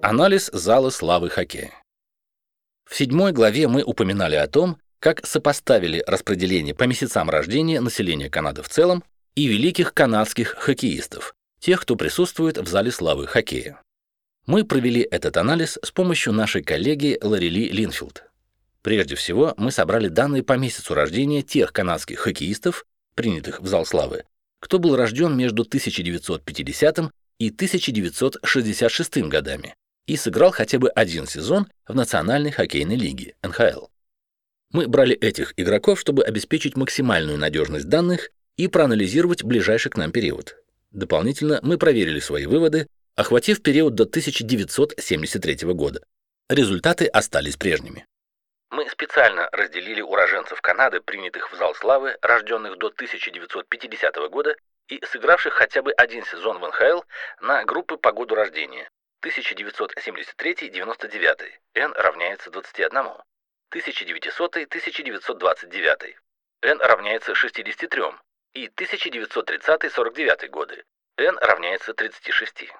Анализ зала славы хоккея. В седьмой главе мы упоминали о том, как сопоставили распределение по месяцам рождения населения Канады в целом и великих канадских хоккеистов, тех, кто присутствует в зале славы хоккея. Мы провели этот анализ с помощью нашей коллеги Ларели Линфилд. Прежде всего, мы собрали данные по месяцу рождения тех канадских хоккеистов, принятых в зал славы, кто был рожден между 1950 и 1966 годами и сыграл хотя бы один сезон в Национальной хоккейной лиге НХЛ. Мы брали этих игроков, чтобы обеспечить максимальную надежность данных и проанализировать ближайший к нам период. Дополнительно мы проверили свои выводы, охватив период до 1973 года. Результаты остались прежними. Мы специально разделили уроженцев Канады, принятых в зал славы, рожденных до 1950 года и сыгравших хотя бы один сезон в НХЛ, на группы по году рождения. 1973-99, n равняется 21. 1900-1929, n равняется 63. И 1930-49 годы, n равняется 36.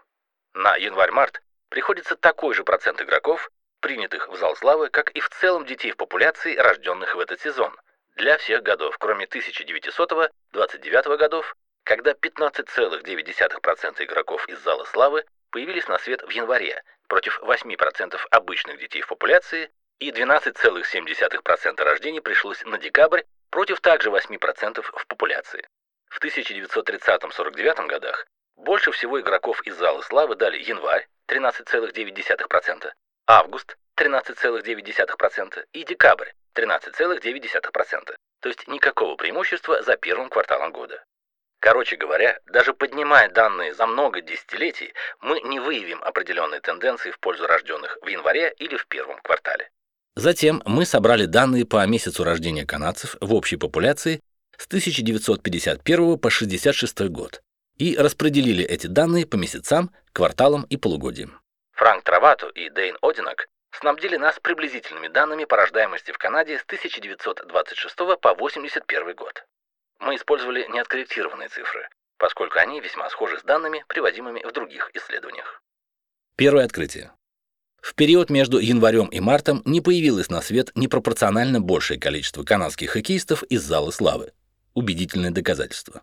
На январь-март приходится такой же процент игроков, принятых в зал славы, как и в целом детей в популяции, рожденных в этот сезон, для всех годов, кроме 1900-29 годов, когда 15,9% игроков из зала славы появились на свет в январе против 8% обычных детей в популяции и 12,7% рождений пришлось на декабрь против также 8% в популяции. В 1930-49 годах больше всего игроков из зала славы дали январь 13,9%, август 13,9% и декабрь 13,9%, то есть никакого преимущества за первым кварталом года. Короче говоря, даже поднимая данные за много десятилетий, мы не выявим определенные тенденции в пользу рожденных в январе или в первом квартале. Затем мы собрали данные по месяцу рождения канадцев в общей популяции с 1951 по 66 год и распределили эти данные по месяцам, кварталам и полугодиям. Франк Травату и Дейн Одинок снабдили нас приблизительными данными по рождаемости в Канаде с 1926 по 81 год мы использовали неоткорректированные цифры, поскольку они весьма схожи с данными, приводимыми в других исследованиях. Первое открытие. В период между январем и мартом не появилось на свет непропорционально большее количество канадских хоккеистов из зала славы. Убедительное доказательство.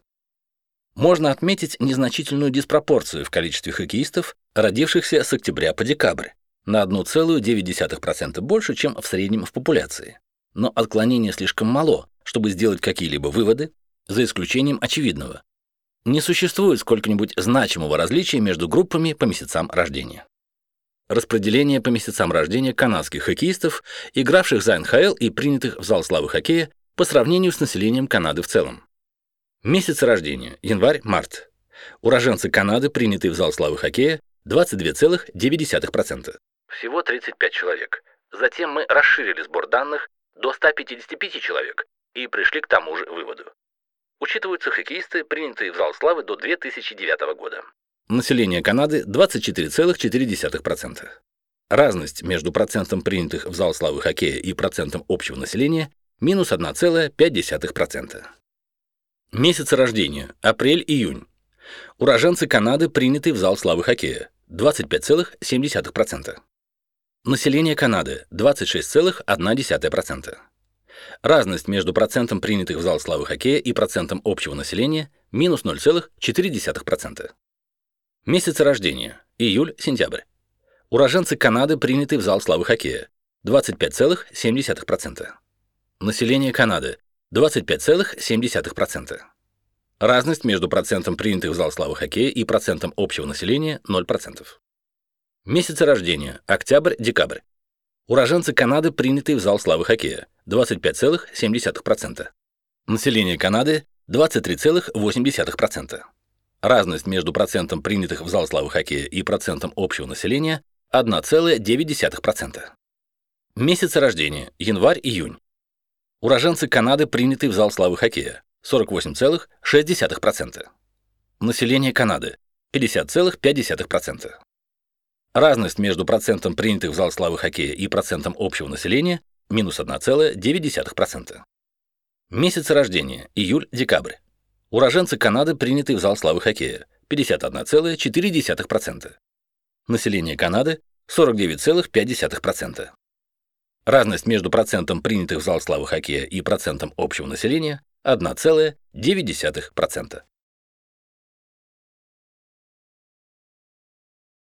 Можно отметить незначительную диспропорцию в количестве хоккеистов, родившихся с октября по декабрь, на 1,9% больше, чем в среднем в популяции. Но отклонение слишком мало, чтобы сделать какие-либо выводы, за исключением очевидного. Не существует сколько-нибудь значимого различия между группами по месяцам рождения. Распределение по месяцам рождения канадских хоккеистов, игравших за НХЛ и принятых в зал славы хоккея по сравнению с населением Канады в целом. Месяцы рождения – январь-март. Уроженцы Канады, принятые в зал славы хоккея, 22,9%. Всего 35 человек. Затем мы расширили сбор данных до 155 человек и пришли к тому же выводу. Учитываются хоккеисты, принятые в зал славы до 2009 года. Население Канады 24,4%. Разность между процентом принятых в зал славы хоккея и процентом общего населения минус 1,5%. Месяцы рождения – апрель-июнь. Уроженцы Канады, принятые в зал славы хоккея – 25,7%. Население Канады – 26,1%. Разность между процентом принятых в зал славы хоккея и процентом общего населения – минус 0,4%. Месяцы рождения – июль-сентябрь. Уроженцы Канады, принятые в зал славы хоккея – 25,7%. Население Канады – 25,7%. Разность между процентом принятых в зал славы хоккея и процентом общего населения – 0%. Месяцы рождения – октябрь-декабрь. Уроженцы Канады, принятые в зал славы хоккея – 25,7%. Население Канады 23,8%. Разность между процентом принятых в зал славы хоккея и процентом общего населения 1,9%. Месяцы рождения январь-июнь. Уроженцы Канады, принятые в зал славы хоккея 48,6%. Население Канады 50,5%. Разность между процентом принятых в зал славы хоккея и процентом общего населения минус 1,9%. Месяцы рождения – июль-декабрь. Уроженцы Канады, принятые в зал славы хоккея – 51,4%. Население Канады 49,5%. Разность между процентом принятых в зал славы хоккея и процентом общего населения 1,9%.